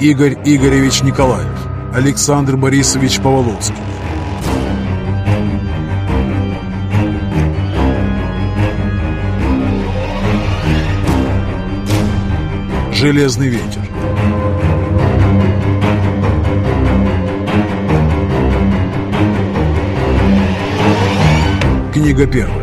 Игорь Игоревич Николаев, Александр Борисович Поволоцкий. Железный ветер. Книга первая.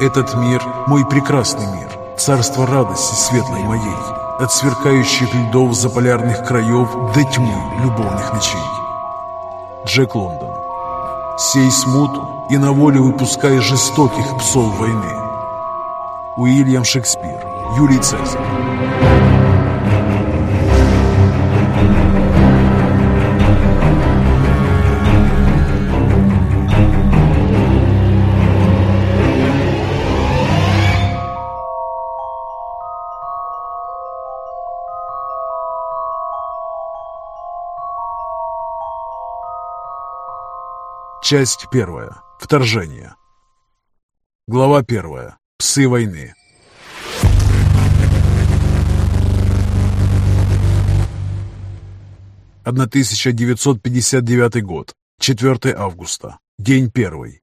Этот мир – мой прекрасный мир, царство радости светлой моей, от сверкающих льдов заполярных краев до тьмы любовных ночей. Джек Лондон. Сей смуту и на волю выпускай жестоких псов войны. Уильям Шекспир. Юлий Цезарь. Часть первая. Вторжение. Глава первая. Псы войны. «1959 год. 4 августа. День первый.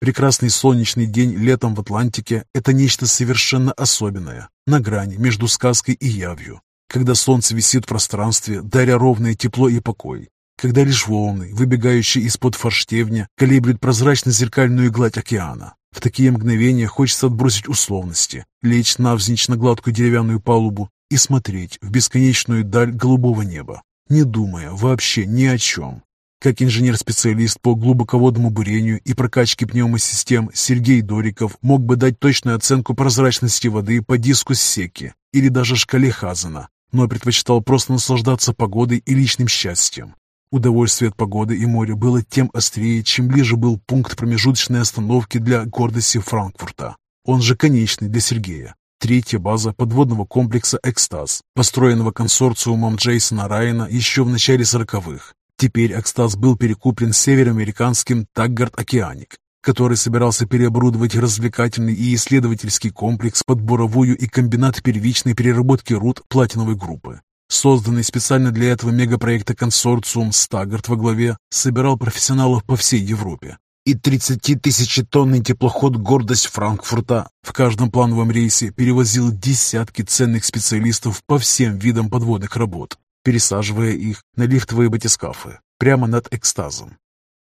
Прекрасный солнечный день летом в Атлантике – это нечто совершенно особенное, на грани между сказкой и явью когда солнце висит в пространстве, даря ровное тепло и покой, когда лишь волны, выбегающие из-под форштевня, калибрят прозрачно-зеркальную гладь океана. В такие мгновения хочется отбросить условности, лечь навзничь на гладкую деревянную палубу и смотреть в бесконечную даль голубого неба, не думая вообще ни о чем. Как инженер-специалист по глубоководному бурению и прокачке пневмосистем Сергей Дориков мог бы дать точную оценку прозрачности воды по диску Секи или даже шкале Хазена, но предпочитал просто наслаждаться погодой и личным счастьем. Удовольствие от погоды и моря было тем острее, чем ближе был пункт промежуточной остановки для гордости Франкфурта. Он же конечный для Сергея. Третья база подводного комплекса «Экстаз», построенного консорциумом Джейсона Райана еще в начале сороковых. Теперь «Экстаз» был перекуплен североамериканским «Таггард Океаник», который собирался переоборудовать развлекательный и исследовательский комплекс под буровую и комбинат первичной переработки руд платиновой группы. Созданный специально для этого мегапроекта консорциум «Стаггарт» во главе собирал профессионалов по всей Европе. И 30-тысячетонный теплоход «Гордость Франкфурта» в каждом плановом рейсе перевозил десятки ценных специалистов по всем видам подводных работ, пересаживая их на лифтовые батискафы прямо над экстазом.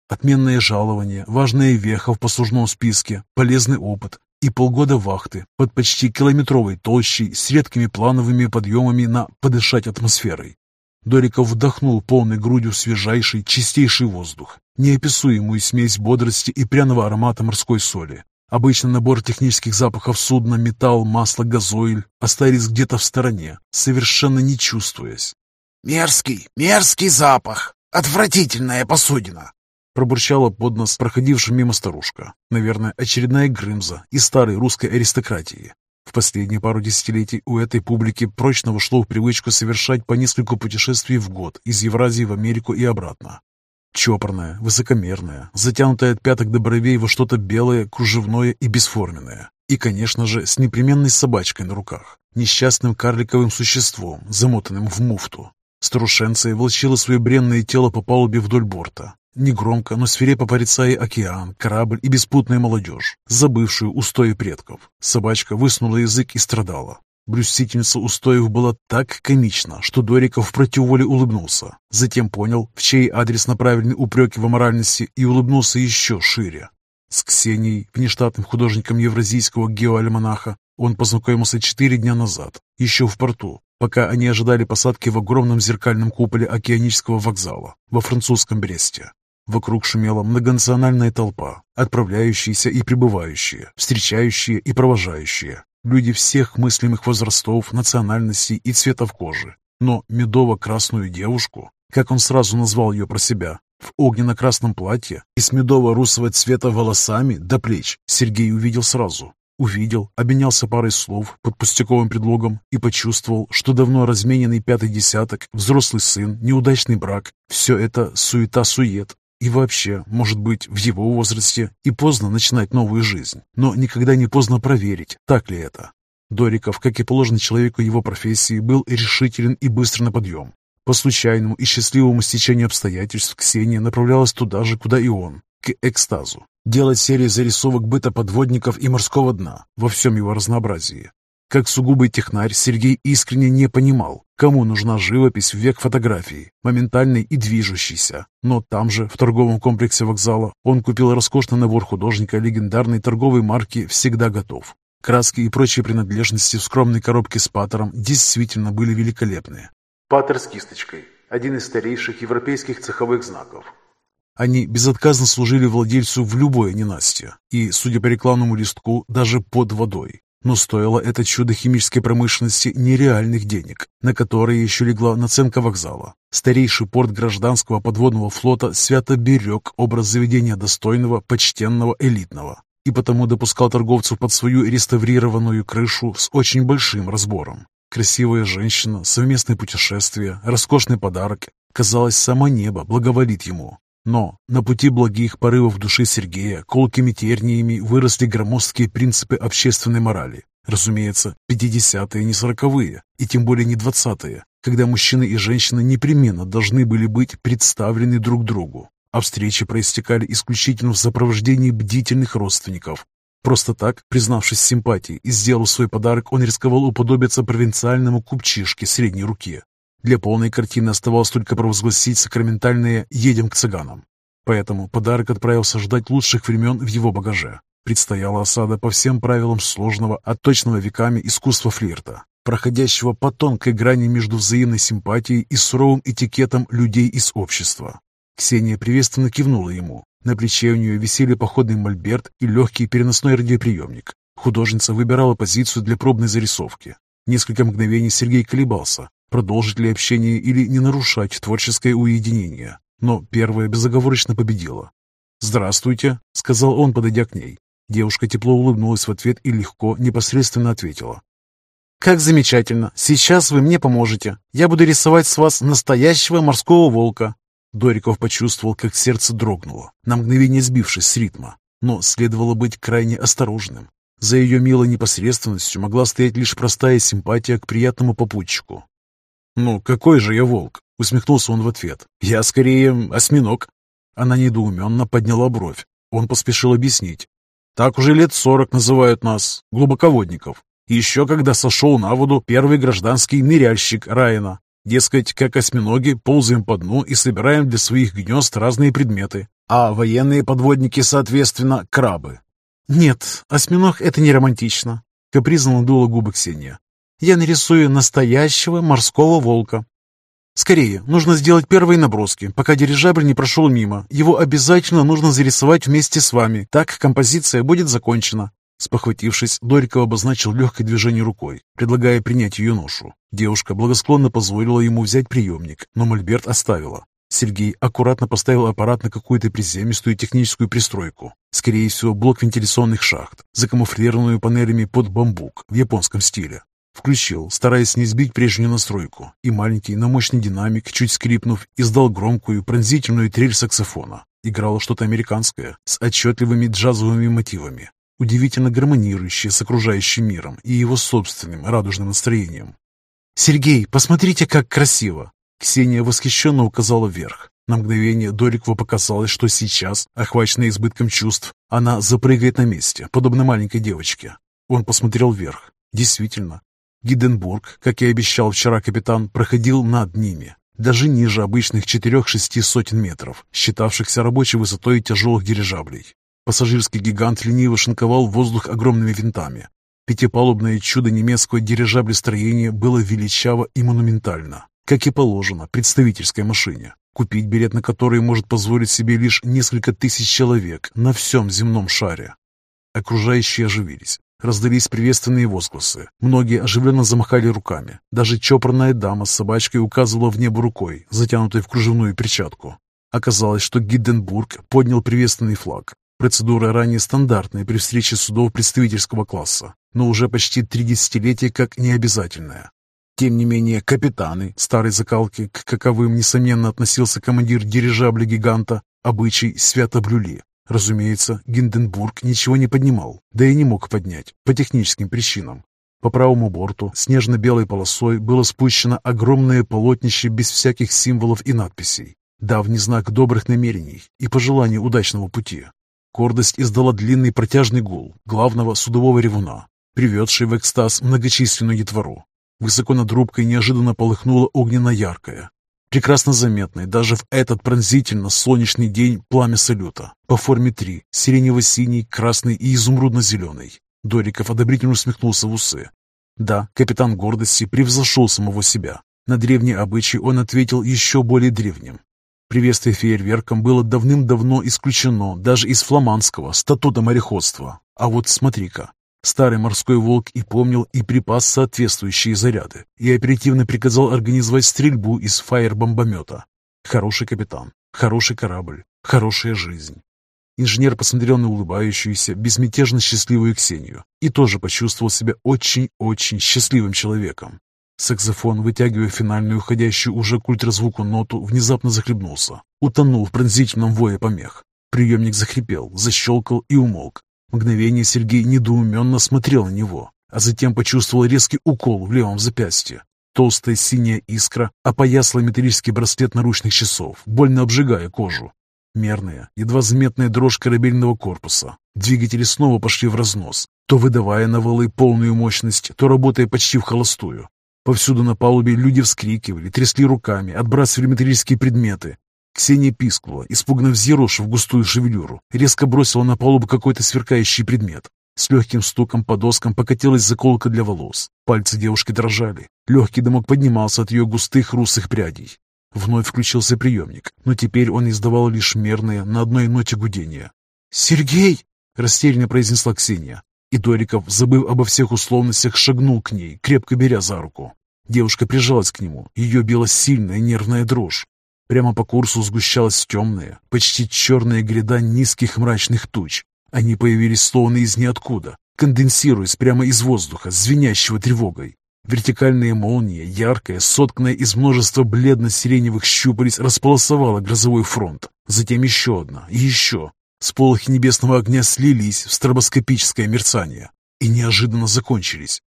Отменное жалование, важная веха в послужном списке, полезный опыт и полгода вахты под почти километровой толщей с редкими плановыми подъемами на подышать атмосферой. Дориков вдохнул полной грудью свежайший, чистейший воздух, неописуемую смесь бодрости и пряного аромата морской соли. Обычно набор технических запахов судна, металл, масло, газоиль остались где-то в стороне, совершенно не чувствуясь. «Мерзкий, мерзкий запах! Отвратительная посудина!» Пробурчала под нос проходившая мимо старушка. Наверное, очередная Грымза из старой русской аристократии. В последние пару десятилетий у этой публики прочно вошло в привычку совершать по несколько путешествий в год из Евразии в Америку и обратно. Чопорная, высокомерная, затянутая от пяток до бровей во что-то белое, кружевное и бесформенное. И, конечно же, с непременной собачкой на руках, несчастным карликовым существом, замотанным в муфту. Старушенция волчила свое бренное тело по палубе вдоль борта, Негромко, но свирепо порицая океан, корабль и беспутная молодежь, забывшую устои предков. Собачка высунула язык и страдала. Блюстительница устоев была так комична, что Дориков против воли улыбнулся. Затем понял, в чей адрес направлены упреки в аморальности, и улыбнулся еще шире. С Ксенией, внештатным художником евразийского геоальманаха, он познакомился четыре дня назад, еще в порту, пока они ожидали посадки в огромном зеркальном куполе океанического вокзала во французском Бресте. Вокруг шумела многонациональная толпа, отправляющиеся и прибывающие, встречающие и провожающие. Люди всех мыслимых возрастов, национальностей и цветов кожи. Но медово-красную девушку, как он сразу назвал ее про себя, в огненно-красном платье и с медово-русого цвета волосами до плеч Сергей увидел сразу. Увидел, обменялся парой слов под пустяковым предлогом и почувствовал, что давно размененный пятый десяток, взрослый сын, неудачный брак – все это суета-сует. И вообще, может быть, в его возрасте и поздно начинать новую жизнь, но никогда не поздно проверить, так ли это. Дориков, как и положено человеку его профессии, был решителен и быстр на подъем. По случайному и счастливому стечению обстоятельств Ксения направлялась туда же, куда и он, к экстазу делать серии зарисовок быта подводников и морского дна во всем его разнообразии. Как сугубый технарь, Сергей искренне не понимал, кому нужна живопись в век фотографии, моментальной и движущейся. Но там же, в торговом комплексе вокзала, он купил роскошный набор художника легендарной торговой марки «Всегда готов». Краски и прочие принадлежности в скромной коробке с паттером действительно были великолепные. Паттер с кисточкой – один из старейших европейских цеховых знаков. Они безотказно служили владельцу в любое ненастье, и, судя по рекламному листку, даже под водой. Но стоило это чудо химической промышленности нереальных денег, на которые еще легла наценка вокзала. Старейший порт гражданского подводного флота свято берег образ заведения достойного, почтенного, элитного, и потому допускал торговцев под свою реставрированную крышу с очень большим разбором. Красивая женщина, совместное путешествие, роскошный подарок. Казалось, само небо благоволит ему, но на пути благих порывов души Сергея колкими терниями выросли громоздкие принципы общественной морали. Разумеется, 50-е не 40-е, и тем более не 20-е, когда мужчины и женщины непременно должны были быть представлены друг другу, а встречи проистекали исключительно в сопровождении бдительных родственников. Просто так, признавшись симпатии и сделав свой подарок, он рисковал уподобиться провинциальному купчишке средней руки, для полной картины оставалось только провозгласить сакраментальное «едем к цыганам». Поэтому подарок отправился ждать лучших времен в его багаже. Предстояла осада по всем правилам сложного, отточенного веками искусства флирта, проходящего по тонкой грани между взаимной симпатией и суровым этикетом людей из общества. Ксения приветственно кивнула ему. На плече у нее висели походный мольберт и легкий переносной радиоприемник. Художница выбирала позицию для пробной зарисовки. Несколько мгновений Сергей колебался, продолжить ли общение или не нарушать творческое уединение. Но первая безоговорочно победила. «Здравствуйте», — сказал он, подойдя к ней. Девушка тепло улыбнулась в ответ и легко, непосредственно ответила. «Как замечательно! Сейчас вы мне поможете. Я буду рисовать с вас настоящего морского волка». Дориков почувствовал, как сердце дрогнуло, на мгновение сбившись с ритма. Но следовало быть крайне осторожным. За ее милой непосредственностью могла стоять лишь простая симпатия к приятному попутчику. «Ну, какой же я волк?» — усмехнулся он в ответ. «Я скорее осьминог». Она недоуменно подняла бровь. Он поспешил объяснить. «Так уже лет сорок называют нас, глубоководников. Еще когда сошел на воду первый гражданский ныряльщик Райана. Дескать, как осьминоги, ползаем по дну и собираем для своих гнезд разные предметы. А военные подводники, соответственно, крабы». «Нет, осьминог — это не романтично», — капризно надула губы Ксения я нарисую настоящего морского волка. Скорее, нужно сделать первые наброски, пока дирижабль не прошел мимо. Его обязательно нужно зарисовать вместе с вами, так композиция будет закончена. Спохватившись, Дориков обозначил легкое движение рукой, предлагая принять ее ношу. Девушка благосклонно позволила ему взять приемник, но мольберт оставила. Сергей аккуратно поставил аппарат на какую-то приземистую техническую пристройку. Скорее всего, блок вентиляционных шахт, закамуфлированную панелями под бамбук в японском стиле. Включил, стараясь не сбить прежнюю настройку, и маленький, но мощный динамик, чуть скрипнув, издал громкую, пронзительную трель саксофона. Играло что-то американское, с отчетливыми джазовыми мотивами, удивительно гармонирующее с окружающим миром и его собственным радужным настроением. «Сергей, посмотрите, как красиво!» Ксения восхищенно указала вверх. На мгновение Дорикову показалось, что сейчас, охваченная избытком чувств, она запрыгает на месте, подобно маленькой девочке. Он посмотрел вверх. Действительно, Гиденбург, как и обещал вчера капитан, проходил над ними, даже ниже обычных четырех-шести сотен метров, считавшихся рабочей высотой тяжелых дирижаблей. Пассажирский гигант лениво шинковал воздух огромными винтами. Пятипалубное чудо немецкого дирижаблестроения было величаво и монументально, как и положено представительской машине, купить билет на который может позволить себе лишь несколько тысяч человек на всем земном шаре. Окружающие оживились. Раздались приветственные возгласы. Многие оживленно замахали руками. Даже чопорная дама с собачкой указывала в небо рукой, затянутой в кружевную перчатку. Оказалось, что Гидденбург поднял приветственный флаг. Процедура ранее стандартная при встрече судов представительского класса, но уже почти три десятилетия как необязательная. Тем не менее, капитаны старой закалки, к каковым, несомненно, относился командир дирижабля-гиганта, обычай свято блюли. Разумеется, Гинденбург ничего не поднимал, да и не мог поднять, по техническим причинам. По правому борту снежно-белой полосой было спущено огромное полотнище без всяких символов и надписей, давний знак добрых намерений и пожелания удачного пути. Гордость издала длинный протяжный гул главного судового ревуна, приведший в экстаз многочисленную детвору. Высоко над рубкой неожиданно полыхнуло огненно-яркое, прекрасно заметное даже в этот пронзительно-солнечный день пламя салюта по форме три, сиренево-синий, красный и изумрудно-зеленый. Дориков одобрительно усмехнулся в усы. Да, капитан гордости превзошел самого себя. На древний обычай он ответил еще более древним. Приветствие фейерверком было давным-давно исключено даже из фламандского статута мореходства. А вот смотри-ка, старый морской волк и помнил и припас соответствующие заряды, и оперативно приказал организовать стрельбу из фаер-бомбомета. Хороший капитан, хороший корабль, хорошая жизнь. Инженер посмотрел на улыбающуюся, безмятежно счастливую Ксению и тоже почувствовал себя очень-очень счастливым человеком. Саксофон, вытягивая финальную, уходящую уже к ультразвуку ноту, внезапно захлебнулся, утонул в пронзительном вое помех. Приемник захрипел, защелкал и умолк. Мгновение Сергей недоуменно смотрел на него, а затем почувствовал резкий укол в левом запястье. Толстая синяя искра опоясала металлический браслет наручных часов, больно обжигая кожу. Мерная, едва заметная дрожь корабельного корпуса. Двигатели снова пошли в разнос, то выдавая на валы полную мощность, то работая почти в холостую. Повсюду на палубе люди вскрикивали, трясли руками, отбрасывали металлические предметы. Ксения пискнула, испуганно взъерошив густую шевелюру, резко бросила на палубу какой-то сверкающий предмет. С легким стуком по доскам покатилась заколка для волос. Пальцы девушки дрожали. Легкий дымок поднимался от ее густых русых прядей. Вновь включился приемник, но теперь он издавал лишь мерное на одной ноте гудения. «Сергей!» — растерянно произнесла Ксения. И Дориков, забыв обо всех условностях, шагнул к ней, крепко беря за руку. Девушка прижалась к нему, ее била сильная нервная дрожь. Прямо по курсу сгущалась темная, почти черная гряда низких мрачных туч. Они появились словно из ниоткуда, конденсируясь прямо из воздуха, звенящего тревогой. Вертикальная молния, яркая, сотканная из множества бледно-сиреневых щупалец, располосовала грозовой фронт. Затем еще одна и еще. Сполохи небесного огня слились в стробоскопическое мерцание и неожиданно закончились.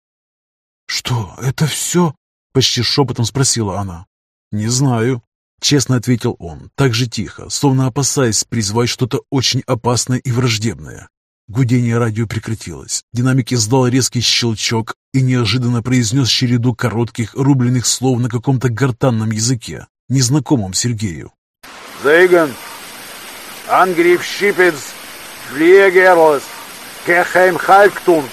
«Что, это все?» — почти шепотом спросила она. «Не знаю», — честно ответил он, так же тихо, словно опасаясь призвать что-то очень опасное и враждебное. Гудение радио прекратилось. Динамик издал резкий щелчок и неожиданно произнес череду коротких, рубленных слов на каком-то гортанном языке, незнакомом Сергею. «Зейген! Ангрип Шипец! Флиегерлес! Кехейм Халктунг!»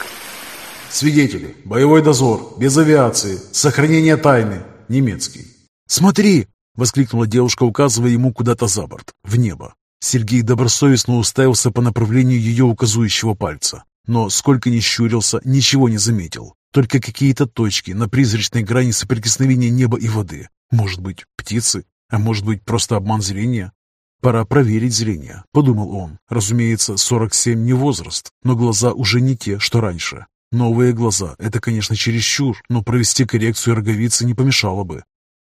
Свидетели. Боевой дозор. Без авиации. Сохранение тайны. Немецкий. «Смотри!» — воскликнула девушка, указывая ему куда-то за борт, в небо. Сергей добросовестно уставился по направлению ее указующего пальца, но сколько ни щурился, ничего не заметил. Только какие-то точки на призрачной грани соприкосновения неба и воды. Может быть, птицы, а может быть, просто обман зрения. Пора проверить зрение, подумал он. Разумеется, 47 не возраст, но глаза уже не те, что раньше. Новые глаза – это, конечно, чересчур, но провести коррекцию роговицы не помешало бы.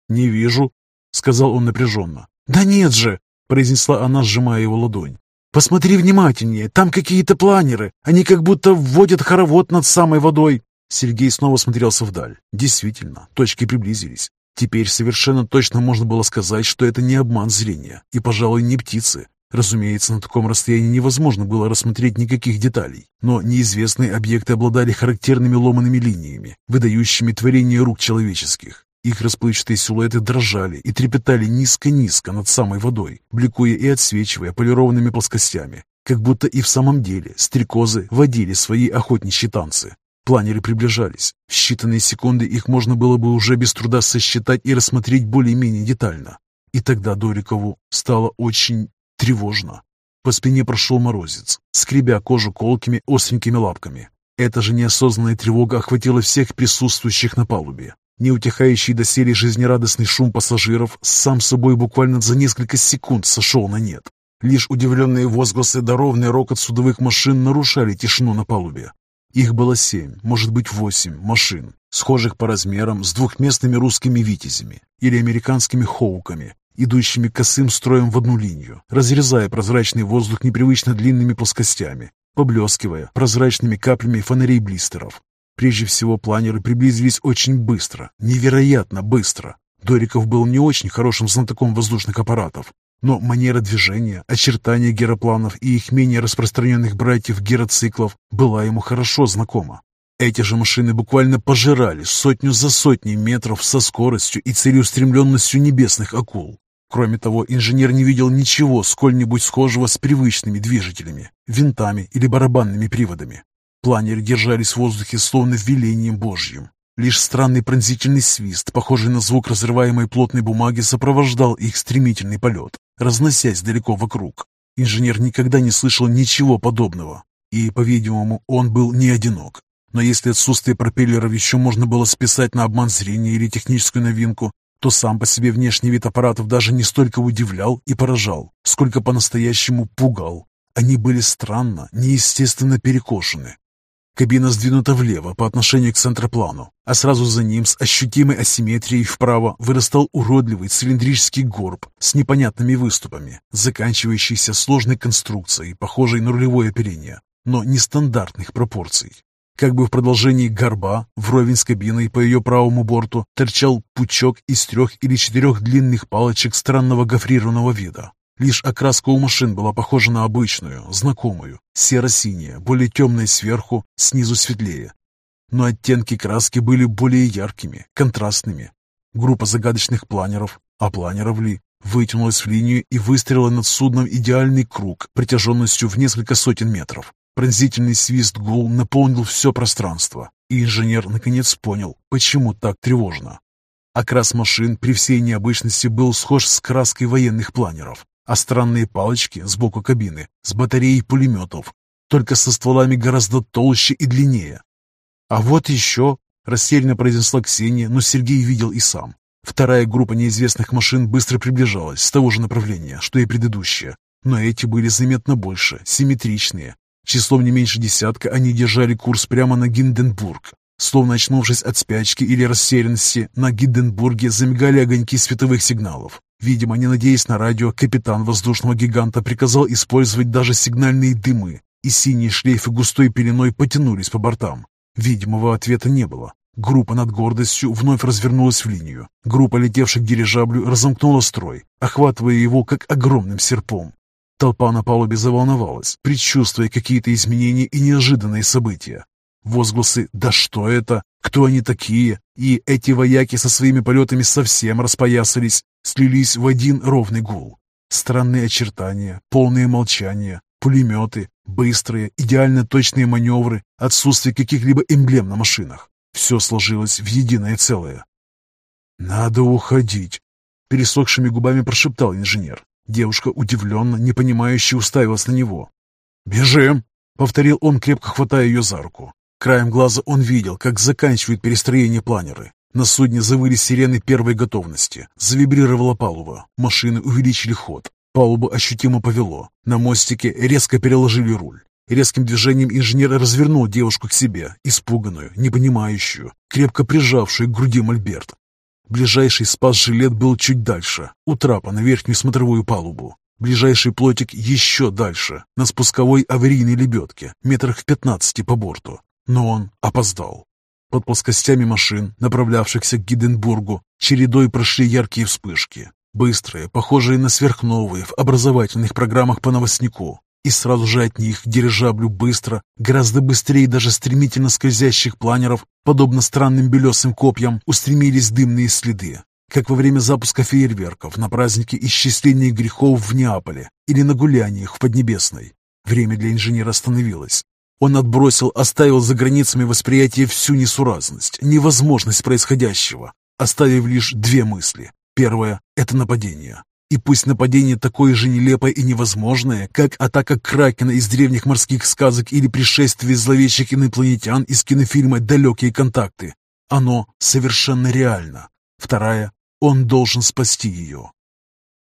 «Не вижу», – сказал он напряженно. «Да нет же!» произнесла она, сжимая его ладонь. «Посмотри внимательнее, там какие-то планеры, они как будто вводят хоровод над самой водой». Сергей снова смотрелся вдаль. Действительно, точки приблизились. Теперь совершенно точно можно было сказать, что это не обман зрения и, пожалуй, не птицы. Разумеется, на таком расстоянии невозможно было рассмотреть никаких деталей, но неизвестные объекты обладали характерными ломаными линиями, выдающими творение рук человеческих. Их расплывчатые силуэты дрожали и трепетали низко-низко над самой водой, бликуя и отсвечивая полированными плоскостями, как будто и в самом деле стрекозы водили свои охотничьи танцы. Планеры приближались. В считанные секунды их можно было бы уже без труда сосчитать и рассмотреть более-менее детально. И тогда Дорикову стало очень тревожно. По спине прошел морозец, скребя кожу колкими остренькими лапками. Эта же неосознанная тревога охватила всех присутствующих на палубе. Неутихающий доселе жизнерадостный шум пассажиров сам собой буквально за несколько секунд сошел на нет. Лишь удивленные возгласы да ровный рокот судовых машин нарушали тишину на палубе. Их было семь, может быть восемь машин, схожих по размерам с двухместными русскими «Витязями» или американскими «Хоуками», идущими косым строем в одну линию, разрезая прозрачный воздух непривычно длинными плоскостями, поблескивая прозрачными каплями фонарей блистеров. Прежде всего, планеры приблизились очень быстро, невероятно быстро. Дориков был не очень хорошим знатоком воздушных аппаратов, но манера движения, очертания геропланов и их менее распространенных братьев героциклов была ему хорошо знакома. Эти же машины буквально пожирали сотню за сотней метров со скоростью и целеустремленностью небесных акул. Кроме того, инженер не видел ничего сколь-нибудь схожего с привычными движителями, винтами или барабанными приводами. Планеры держались в воздухе словно велением Божьим. Лишь странный пронзительный свист, похожий на звук разрываемой плотной бумаги, сопровождал их стремительный полет, разносясь далеко вокруг. Инженер никогда не слышал ничего подобного, и, по-видимому, он был не одинок. Но если отсутствие пропеллеров еще можно было списать на обман зрения или техническую новинку, то сам по себе внешний вид аппаратов даже не столько удивлял и поражал, сколько по-настоящему пугал. Они были странно, неестественно перекошены. Кабина сдвинута влево по отношению к центроплану, а сразу за ним с ощутимой асимметрией вправо вырастал уродливый цилиндрический горб с непонятными выступами, заканчивающийся сложной конструкцией, похожей на рулевое оперение, но нестандартных пропорций. Как бы в продолжении горба, вровень с кабиной по ее правому борту, торчал пучок из трех или четырех длинных палочек странного гофрированного вида. Лишь окраска у машин была похожа на обычную, знакомую, серо-синяя, более темная сверху, снизу светлее. Но оттенки краски были более яркими, контрастными. Группа загадочных планеров, а планеров ли, вытянулась в линию и выстрелила над судном идеальный круг протяженностью в несколько сотен метров. Пронзительный свист гул наполнил все пространство, и инженер наконец понял, почему так тревожно. Окрас машин при всей необычности был схож с краской военных планеров, а странные палочки сбоку кабины с батареей пулеметов, только со стволами гораздо толще и длиннее. «А вот еще!» – растерянно произнесла Ксения, но Сергей видел и сам. Вторая группа неизвестных машин быстро приближалась с того же направления, что и предыдущая, но эти были заметно больше, симметричные, Числом не меньше десятка они держали курс прямо на Гинденбург. Словно очнувшись от спячки или рассеянности, на Гинденбурге замигали огоньки световых сигналов. Видимо, не надеясь на радио, капитан воздушного гиганта приказал использовать даже сигнальные дымы, и синие шлейфы густой пеленой потянулись по бортам. Видимого ответа не было. Группа над гордостью вновь развернулась в линию. Группа, летевших к дирижаблю, разомкнула строй, охватывая его как огромным серпом. Толпа на палубе заволновалась, предчувствуя какие-то изменения и неожиданные события. Возгласы «Да что это? Кто они такие?» и эти вояки со своими полетами совсем распоясались, слились в один ровный гул. Странные очертания, полные молчания, пулеметы, быстрые, идеально точные маневры, отсутствие каких-либо эмблем на машинах. Все сложилось в единое целое. «Надо уходить», — пересохшими губами прошептал инженер. Девушка удивленно, непонимающе уставилась на него. «Бежим!» — повторил он, крепко хватая ее за руку. Краем глаза он видел, как заканчивают перестроение планеры. На судне завыли сирены первой готовности. Завибрировала палуба. Машины увеличили ход. Палубу ощутимо повело. На мостике резко переложили руль. Резким движением инженер развернул девушку к себе, испуганную, непонимающую, крепко прижавшую к груди мольберт. Ближайший спас-жилет был чуть дальше, у трапа на верхнюю смотровую палубу. Ближайший плотик еще дальше, на спусковой аварийной лебедке, метрах в пятнадцати по борту. Но он опоздал. Под плоскостями машин, направлявшихся к Гиденбургу, чередой прошли яркие вспышки. Быстрые, похожие на сверхновые в образовательных программах по новостнику. И сразу же от них дирижаблю быстро, гораздо быстрее даже стремительно скользящих планеров, подобно странным белесым копьям, устремились дымные следы, как во время запуска фейерверков на празднике исчисления грехов в Неаполе или на гуляниях в Поднебесной. Время для инженера остановилось. Он отбросил, оставил за границами восприятия всю несуразность, невозможность происходящего, оставив лишь две мысли. Первое – это нападение. И пусть нападение такое же нелепое и невозможное, как атака Кракена из древних морских сказок или пришествие зловещих инопланетян из кинофильма «Далекие контакты», оно совершенно реально. Вторая – он должен спасти ее.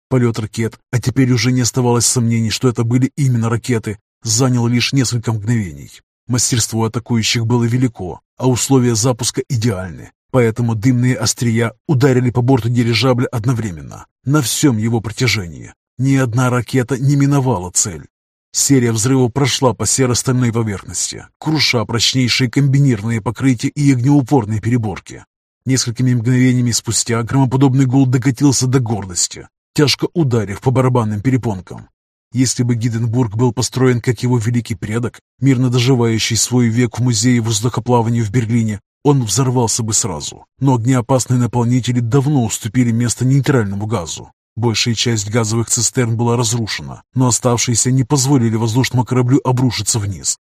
Полет ракет, а теперь уже не оставалось сомнений, что это были именно ракеты, занял лишь несколько мгновений. Мастерство атакующих было велико, а условия запуска идеальны, поэтому дымные острия ударили по борту дирижабля одновременно, на всем его протяжении. Ни одна ракета не миновала цель. Серия взрывов прошла по серо-стальной поверхности, круша прочнейшие комбинированные покрытия и огнеупорные переборки. Несколькими мгновениями спустя громоподобный гул докатился до гордости, тяжко ударив по барабанным перепонкам. Если бы Гиденбург был построен как его великий предок, мирно доживающий свой век в музее воздухоплавания в Берлине, он взорвался бы сразу. Но огнеопасные наполнители давно уступили место нейтральному газу. Большая часть газовых цистерн была разрушена, но оставшиеся не позволили воздушному кораблю обрушиться вниз.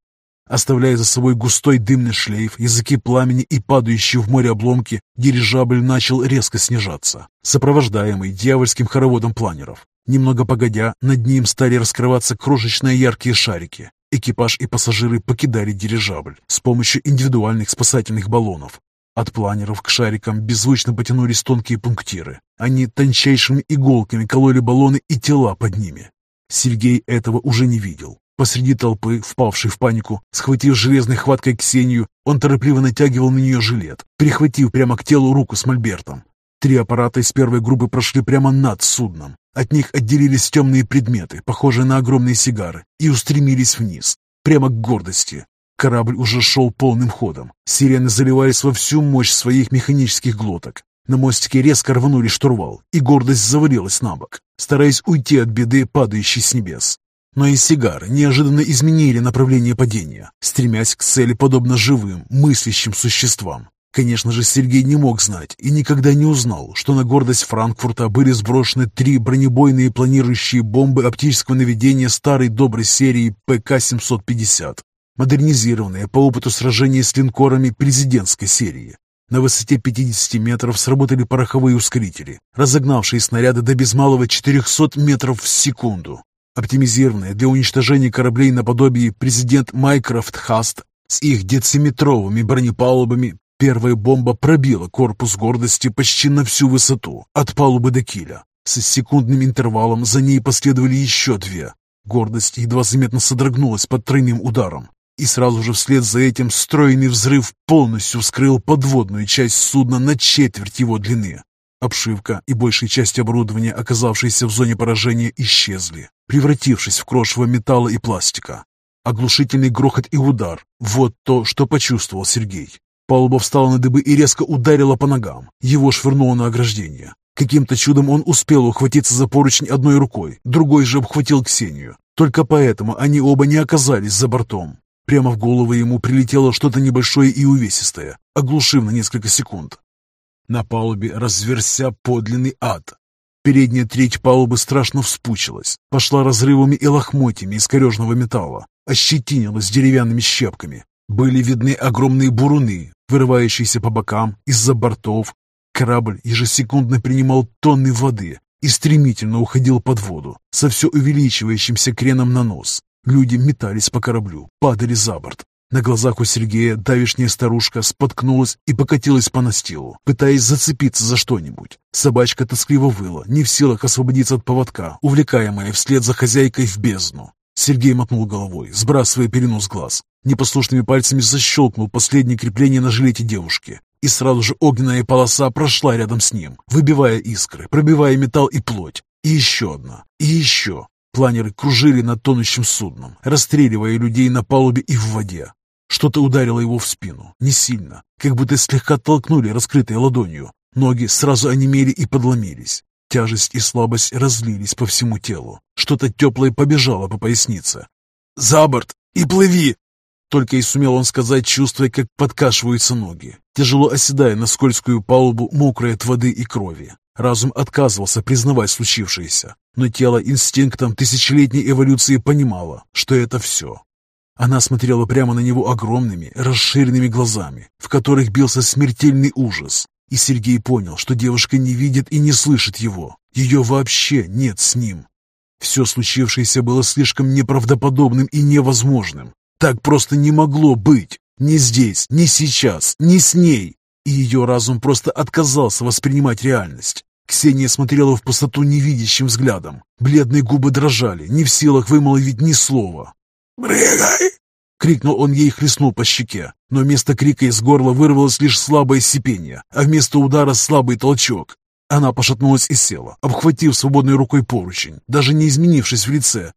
Оставляя за собой густой дымный шлейф, языки пламени и падающие в море обломки, дирижабль начал резко снижаться, сопровождаемый дьявольским хороводом планеров. Немного погодя, над ним стали раскрываться крошечные яркие шарики. Экипаж и пассажиры покидали дирижабль с помощью индивидуальных спасательных баллонов, от планеров к шарикам беззвучно потянулись тонкие пунктиры. Они тончайшими иголками кололи баллоны и тела под ними. Сергей этого уже не видел. Посреди толпы, впавший в панику, схватив железной хваткой Ксению, он торопливо натягивал на нее жилет, прихватив прямо к телу руку с мольбертом. Три аппарата из первой группы прошли прямо над судном. От них отделились темные предметы, похожие на огромные сигары, и устремились вниз, прямо к гордости. Корабль уже шел полным ходом. Сирены заливались во всю мощь своих механических глоток. На мостике резко рванули штурвал, и гордость завалилась на бок, стараясь уйти от беды, падающей с небес. Но и сигары неожиданно изменили направление падения, стремясь к цели подобно живым, мыслящим существам. Конечно же, Сергей не мог знать и никогда не узнал, что на гордость Франкфурта были сброшены три бронебойные планирующие бомбы оптического наведения старой доброй серии ПК-750 модернизированная по опыту сражения с линкорами президентской серии. На высоте 50 метров сработали пороховые ускорители, разогнавшие снаряды до без малого 400 метров в секунду. Оптимизированная для уничтожения кораблей наподобие президент Майкрофт Хаст с их дециметровыми бронепалубами, первая бомба пробила корпус гордости почти на всю высоту, от палубы до киля. С секундным интервалом за ней последовали еще две. Гордость едва заметно содрогнулась под тройным ударом. И сразу же вслед за этим стройный взрыв полностью вскрыл подводную часть судна на четверть его длины. Обшивка и большая часть оборудования, оказавшиеся в зоне поражения, исчезли, превратившись в крошево металла и пластика. Оглушительный грохот и удар – вот то, что почувствовал Сергей. Палуба встала на дыбы и резко ударила по ногам. Его швырнуло на ограждение. Каким-то чудом он успел ухватиться за поручень одной рукой, другой же обхватил Ксению. Только поэтому они оба не оказались за бортом. Прямо в голову ему прилетело что-то небольшое и увесистое, оглушив на несколько секунд. На палубе разверся подлинный ад. Передняя треть палубы страшно вспучилась, пошла разрывами и лохмотьями из корежного металла, ощетинилась деревянными щепками. Были видны огромные буруны, вырывающиеся по бокам, из-за бортов. Корабль ежесекундно принимал тонны воды и стремительно уходил под воду, со все увеличивающимся креном на нос. Люди метались по кораблю, падали за борт. На глазах у Сергея давишняя старушка споткнулась и покатилась по настилу, пытаясь зацепиться за что-нибудь. Собачка тоскливо выла, не в силах освободиться от поводка, увлекаемая вслед за хозяйкой в бездну. Сергей мотнул головой, сбрасывая пелену с глаз. Непослушными пальцами защелкнул последнее крепление на жилете девушки. И сразу же огненная полоса прошла рядом с ним, выбивая искры, пробивая металл и плоть. И еще одна, и еще. Планеры кружили над тонущим судном, расстреливая людей на палубе и в воде. Что-то ударило его в спину, не сильно, как будто слегка толкнули раскрытой ладонью. Ноги сразу онемели и подломились. Тяжесть и слабость разлились по всему телу. Что-то теплое побежало по пояснице. «За борт и плыви!» Только и сумел он сказать, чувствуя, как подкашиваются ноги, тяжело оседая на скользкую палубу, мокрой от воды и крови. Разум отказывался признавать случившееся, но тело инстинктом тысячелетней эволюции понимало, что это все. Она смотрела прямо на него огромными, расширенными глазами, в которых бился смертельный ужас. И Сергей понял, что девушка не видит и не слышит его. Ее вообще нет с ним. Все случившееся было слишком неправдоподобным и невозможным. Так просто не могло быть. Ни здесь, ни сейчас, ни с ней и ее разум просто отказался воспринимать реальность. Ксения смотрела в пустоту невидящим взглядом. Бледные губы дрожали, не в силах вымолвить ни слова. «Брегай!» — крикнул он ей и хлестнул по щеке. Но вместо крика из горла вырвалось лишь слабое сипение, а вместо удара слабый толчок. Она пошатнулась и села, обхватив свободной рукой поручень, даже не изменившись в лице.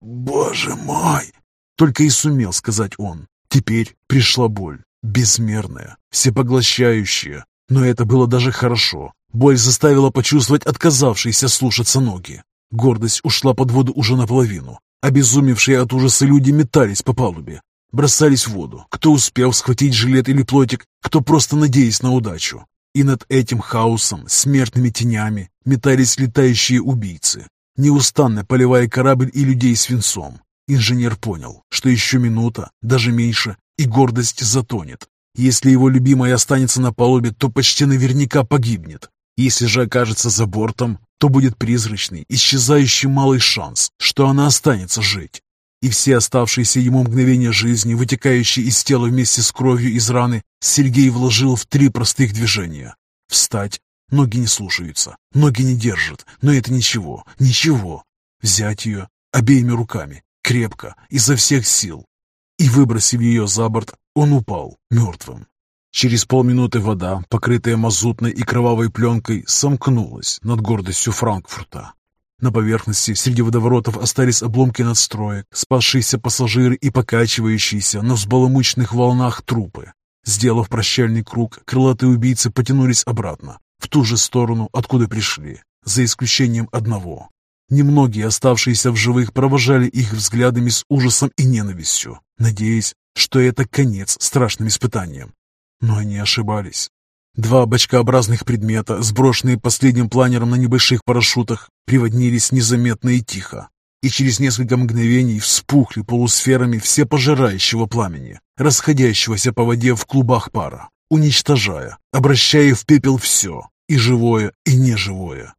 «Боже мой!» — только и сумел сказать он. Теперь пришла боль, безмерная, всепоглощающая. Но это было даже хорошо. Боль заставила почувствовать отказавшиеся слушаться ноги. Гордость ушла под воду уже наполовину. Обезумевшие от ужаса люди метались по палубе, бросались в воду, кто успел схватить жилет или плотик, кто просто надеясь на удачу. И над этим хаосом, смертными тенями, метались летающие убийцы, неустанно поливая корабль и людей свинцом. Инженер понял, что еще минута, даже меньше, и гордость затонет. Если его любимая останется на палубе, то почти наверняка погибнет. Если же окажется за бортом, то будет призрачный, исчезающий малый шанс, что она останется жить. И все оставшиеся ему мгновения жизни, вытекающие из тела вместе с кровью из раны, Сергей вложил в три простых движения. Встать. Ноги не слушаются, ноги не держат, но это ничего, ничего. Взять ее обеими руками, крепко, изо всех сил. И, выбросив ее за борт, он упал мертвым. Через полминуты вода, покрытая мазутной и кровавой пленкой, сомкнулась над гордостью Франкфурта. На поверхности среди водоворотов остались обломки надстроек, спасшиеся пассажиры и покачивающиеся на взбаламучных волнах трупы. Сделав прощальный круг, крылатые убийцы потянулись обратно, в ту же сторону, откуда пришли, за исключением одного. Немногие оставшиеся в живых провожали их взглядами с ужасом и ненавистью, надеясь, что это конец страшным испытаниям. Но они ошибались. Два бочкообразных предмета, сброшенные последним планером на небольших парашютах, приводнились незаметно и тихо, и через несколько мгновений вспухли полусферами все пожирающего пламени, расходящегося по воде в клубах пара, уничтожая, обращая в пепел все, и живое, и неживое.